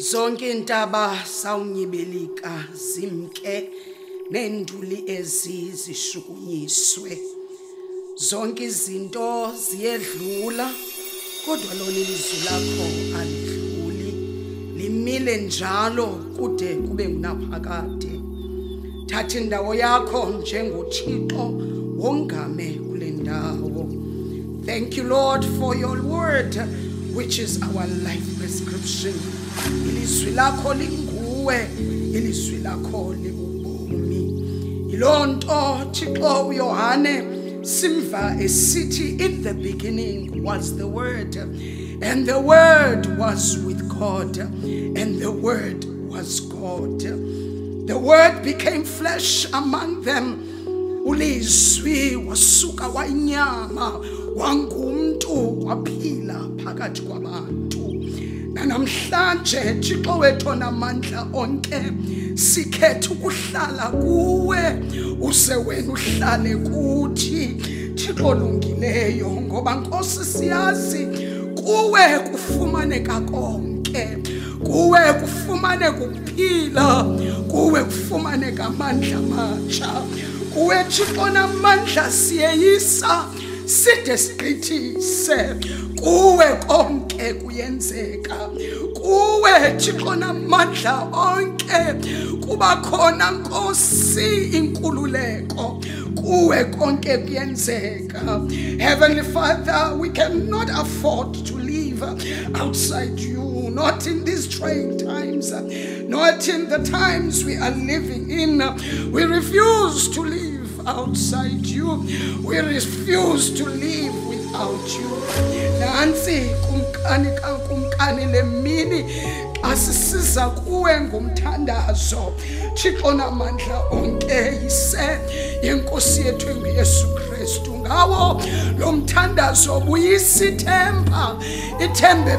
zonke intaba sawunyibilika zimke nenduli ezizishukunyiswe zonke izinto ziyedlula kodwa lona ilizwi lakho alidluli. Limile njalo kude kube ngunaphakade. Thatha indawo yakho njengothixo wongame kule ndawo. Thank you lord for your word which is our life prescription. Ilizwi lakho linguwe ilizwi lakho libubomi yiloo nto thixo uyohane simva esithi in the beginning was the word and the word was with god and the word was god. The word became flesh among them. Ulizwi wasuka wayinyama wangumntu waphila phakathi kwabantu nanamhlanje thixo wethu onamandla onke sikhetha ukuhlala kuwe use wena uhlale kuthi. Thixo olungileyo ngoba nkosi siyazi kuwe kufumaneka konke. Kuwe kufumaneka ukuphila kuwe kufumaneka amandla amatsha. Kuwe thixo namandla siyeyisa. Side sigqithise kuwe konke kuyenzeka. Kuwe thixo namandla onke. Kuba khona nkosi inkululeko. Kuwe konke kuyenzeka. Heavenly father we cannot afford to live outside you not in these trying times not in the times we are living in. We refuse to live outside you. We refuse to live without you. Nansi kumkani kankumkani lemini xa sisiza kuwe ngumthandazo thixo namandla onke yise yenkosi yethu enguyesu kristu. Ngawo lo mthandazo buyisa ithemba ithembe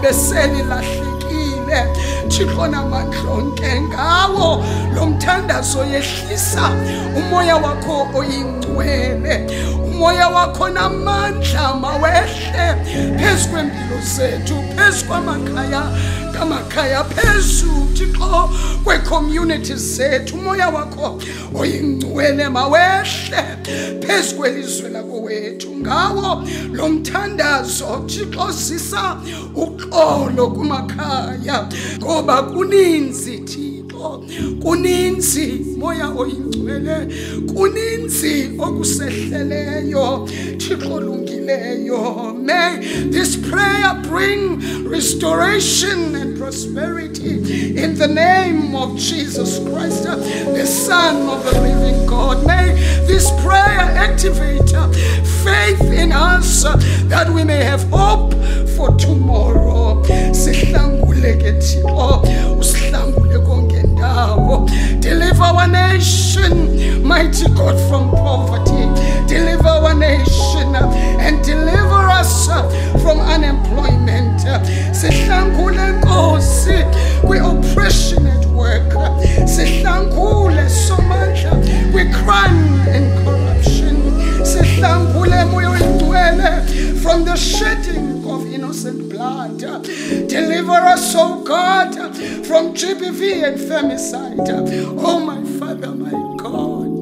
beselilahlekile thixo namandlonke ngawo. Lo mthandazo yehlisa umoya wakho oyingcwele umoya wakho namandla mawehle. Phezu kwempilo zethu phezu kwamakhaya ngamakhaya phezu thixo kweecommunity zethu. Umoya wakho oyingcwele mawehle. Phezu kwelizwe lako wethu ngawo lo mthandazo thixo zisa uxolo kumakhaya ngoba kuninzi thixo kuninzi moya oyingcwele. Kuninzi okusehleleyo thixo lungileyo may this prayer bring restoration and prosperity in the name of jesus christ the son of the living god. May this prayer activate faith in us that we may have hope for tomorrow. Sihlanguleke thixo. Usihlangule konke ndawo deliver our nation mighty god from poverty. Deliver our nation uh, and deliver us uh, from unemployment. Sihlangule nkosi kwi-oppression at work. Sihlangule somandla kwi-crime and corruption. Sihlangule moya oyingcwele from the shedding of innocent blood. Deliver us, oh God, from GBV and femicide. Oh my Father, my God,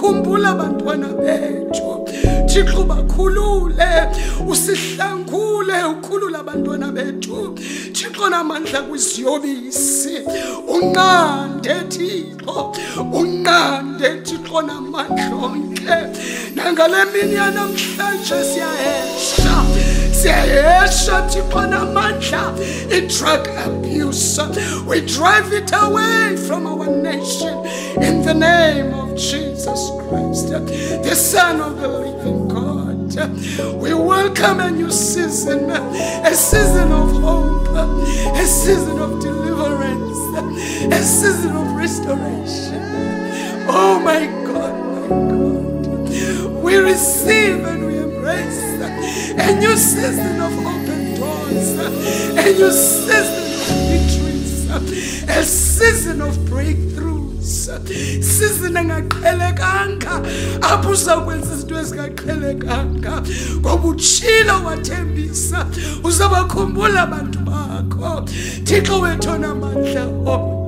khumbula abantwana bethu. Thixo bakhulule. Usihlangule ukhulule abantwana bethu. Thixo namandla kwiziyobisi unqande thixo. Unqande thixo namandla onke. Nangale mini yanamhlanje siyahesha siyahesha thixo namandla i-drug abuse. We drive it away from our nation. In the name of jesus christ the son of the living god we welcome a new season a season of hope a season of deliverance a season of restoration. Oh my god my god. We receive and we embrace a new season of open doors, a new season of victories, a season of breakthroughs, uthembisa sizina ngaqhelekanga apho uzakwenza izinto ezingaqhelekanga ngoba utshilo wathembisa uzabakhumbula abantu bakho. Thixo wethu onamandla onke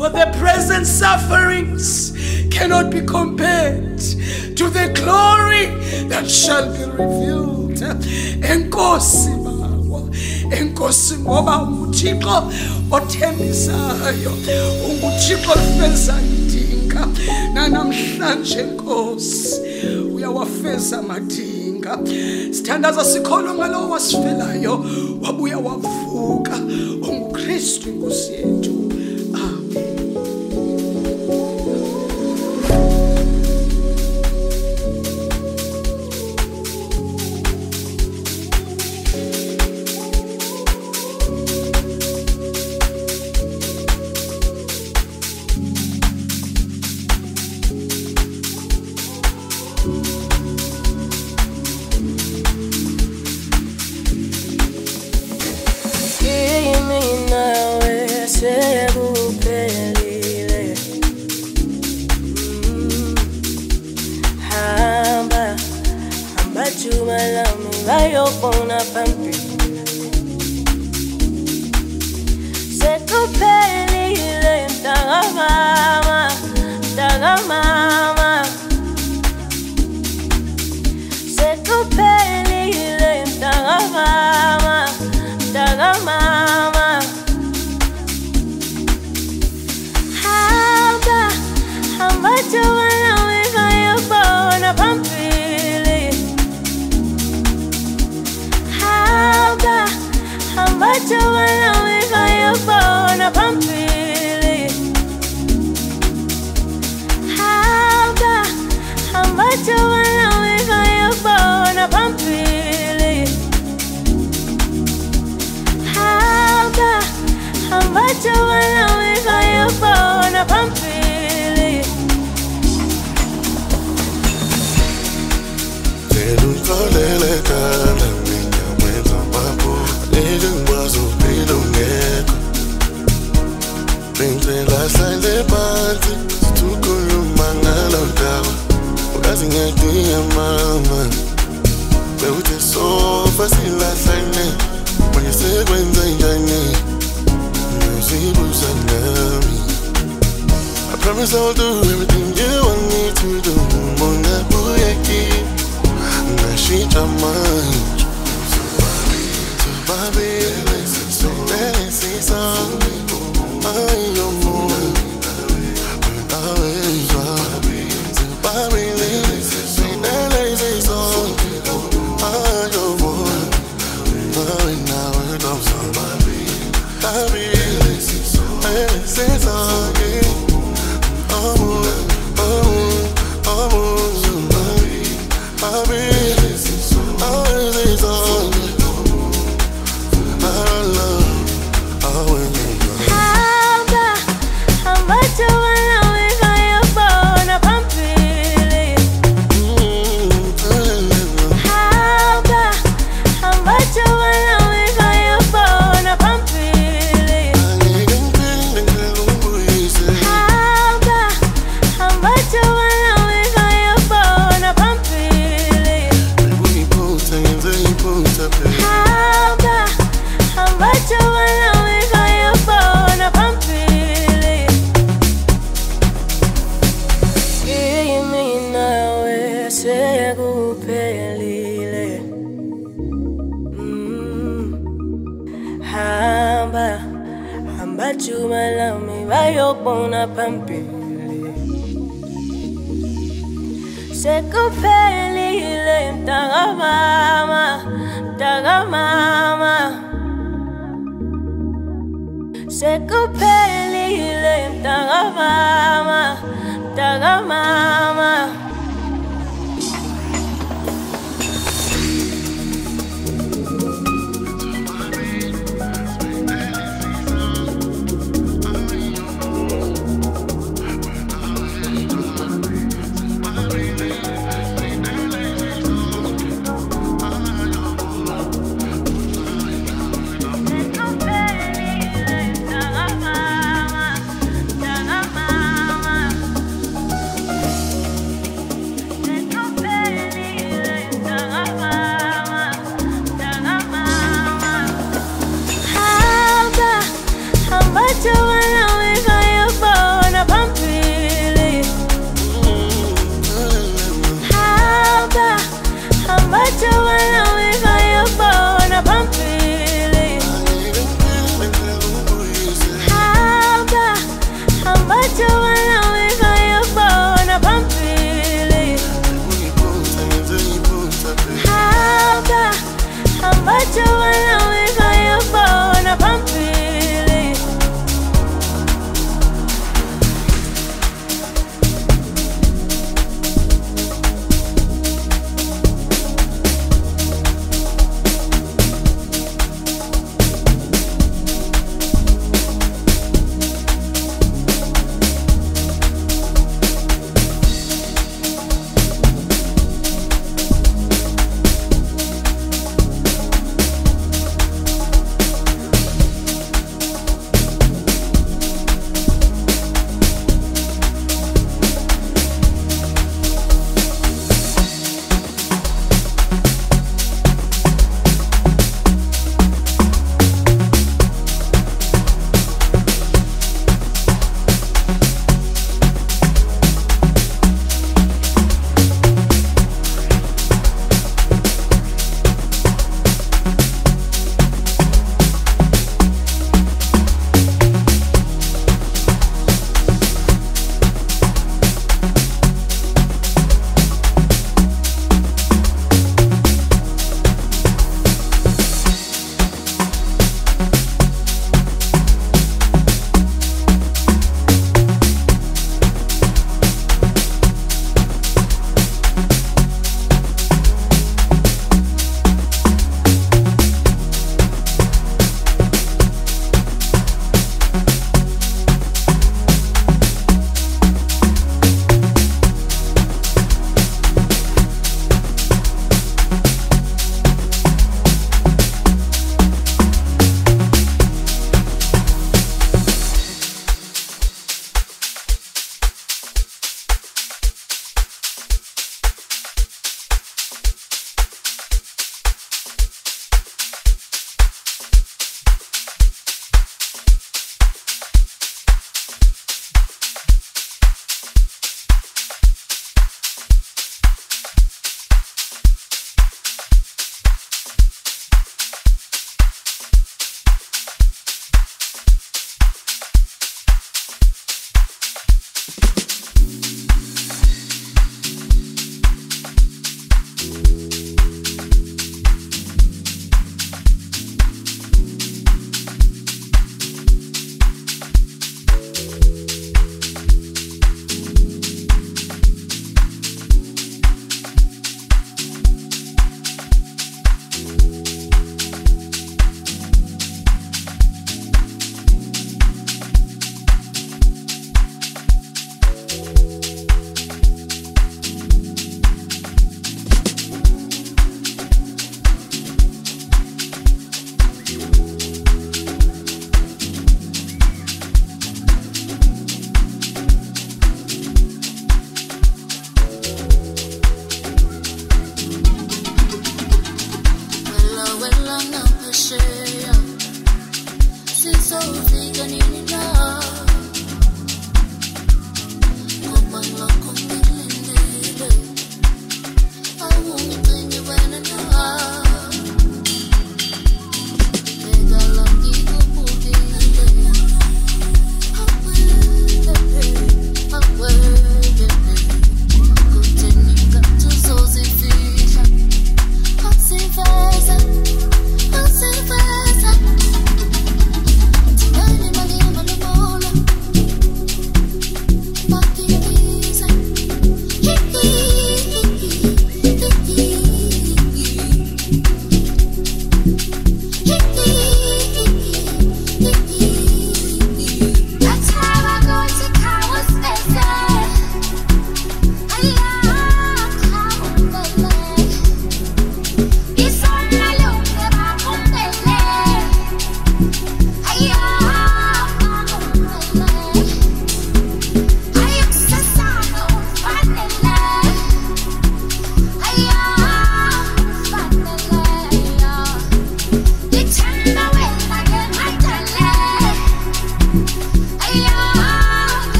For the present sufferings cannot be compared to the glory that shall be revealed. Enkosi bawo, enkosi ngoba uThixo othembisayo, unguThixo ofeza idinga. Nanamhlanje Nkosi uyawafeza amadinga. Sithandaza sikholwa ngalowo wasifelayo, wabuya wavuka. UnguKristu inkosi yethu. Lami ngayobona phambili Hamba hamba juba lami ngayobona phambili Hamba hamba juba lami ngayobona phambili Vele ungixolele khala Ngizibuza nami I promise I'll do everything you want to do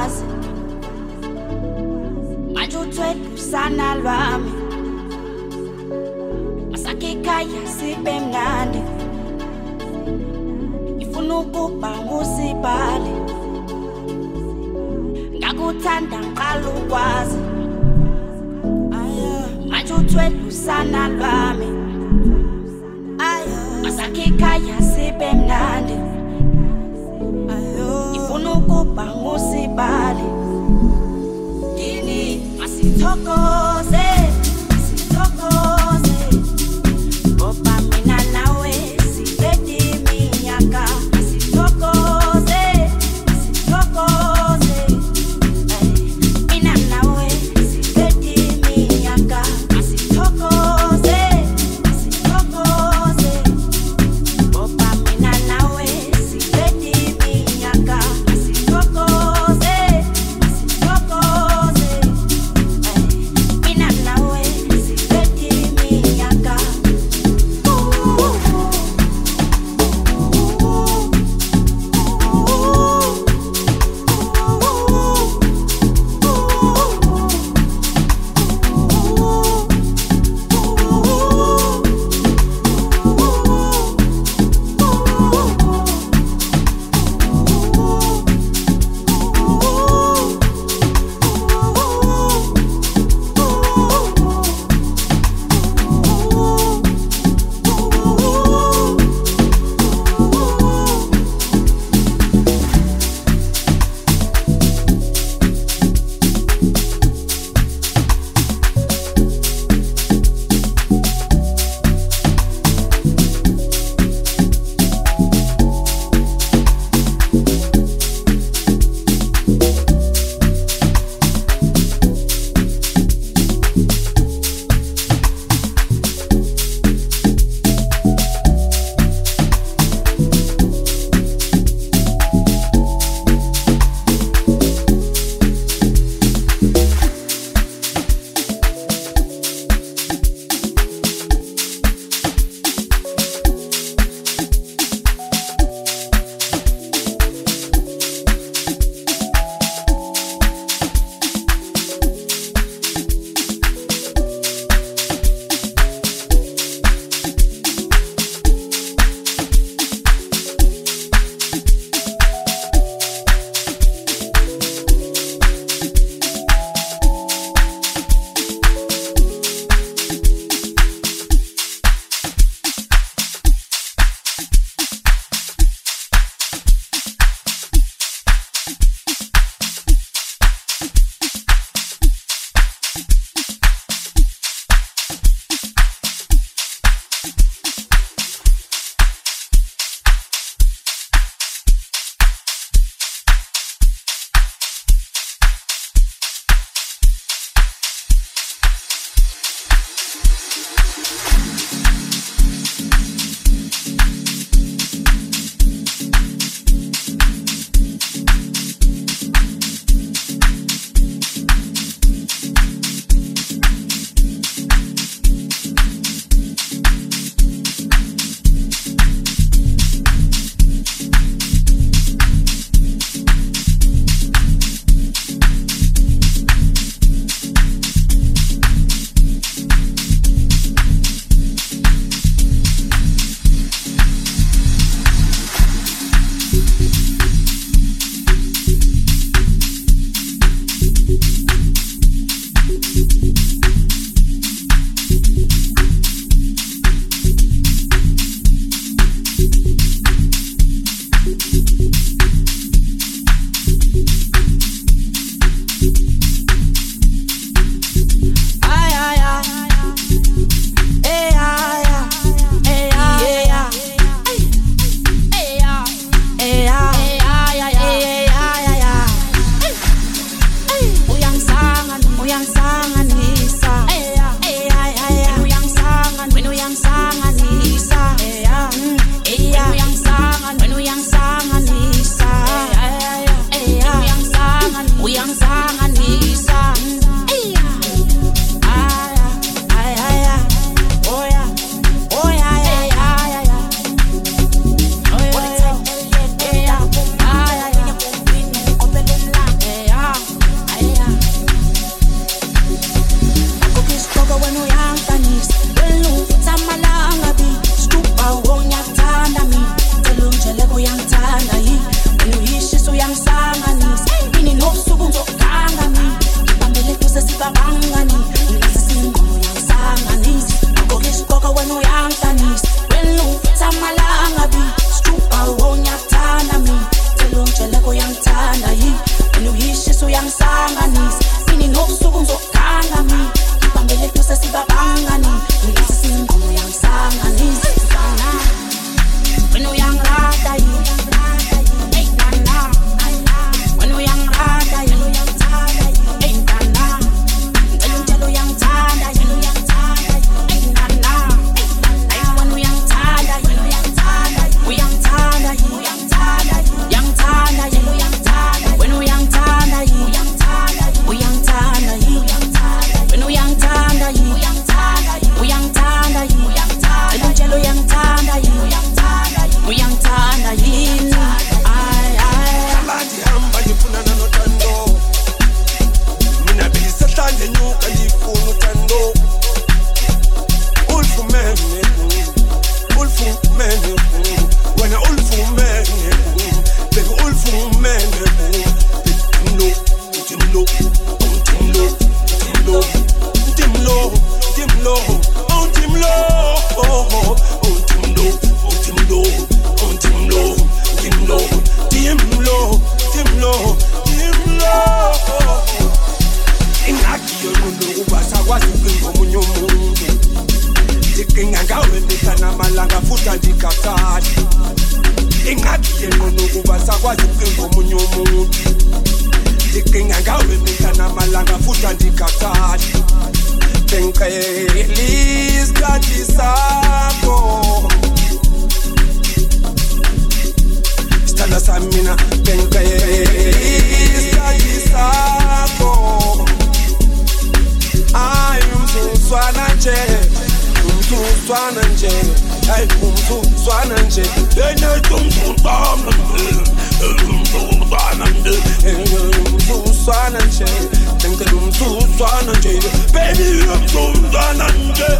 kwazi manje uthwele usana lwami. Asakhe ikhaya sibe mnandi. Ngifuna ukuba ngusibali ngakuthanda ngiqala ukwazi. Manje uthwele usana lwami. Asakhe ikhaya sibe mnandi. Gone and get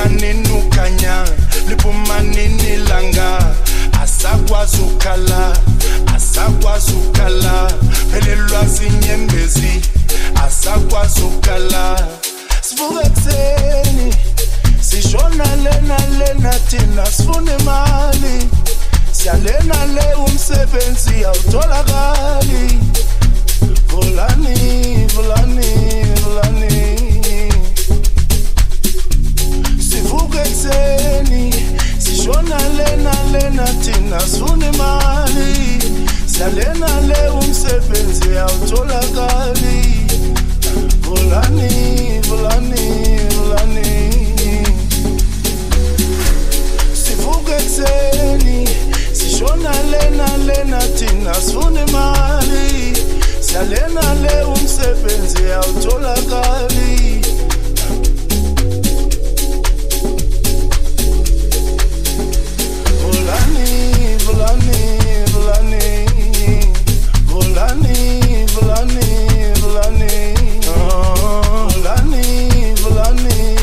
kufika nini ukanya liphuma nini langa asakwazi ukhala phelelwa zinyembezi asakwazi sivuka ekuseni sishona lena sifuna imali. Siyalena le umsebenzi awutholakali. Volani volani volani sivuka ekuseni sishona lena lena thina sifuna imali. Siyalena le umsebenzi awutholakali. Volani volani volani. Sivuka ekuseni sishona lena lena thina sifuna imali. Siyalena le umsebenzi awutholakali. Volani volani volani volani volani volani volani volani volani